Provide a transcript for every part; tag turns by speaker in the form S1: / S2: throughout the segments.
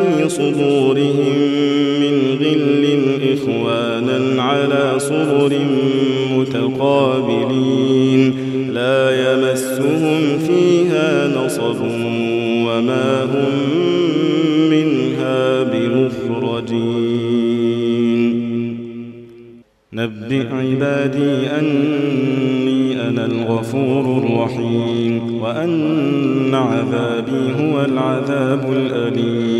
S1: في صدورهم من غل إخوانا على صدر متقابلين. لا يمسهم فيها نصب وما هم منها بمخرجين. نبئ عبادي أني أنا الغفور الرحيم وأن عذابي هو العذاب الأليم.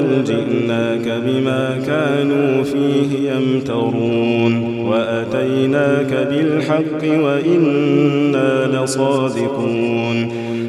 S1: بل جئناك بما كانوا فيه يمترون وأتيناك بالحق وإنا لصادقون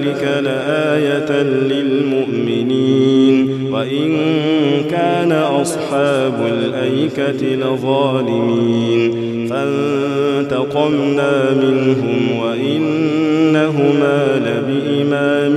S1: ذلك لآية للمؤمنين. وإن كان أصحاب الأيكة لظالمين. فانتقمنا منهم وإنهما لبإمام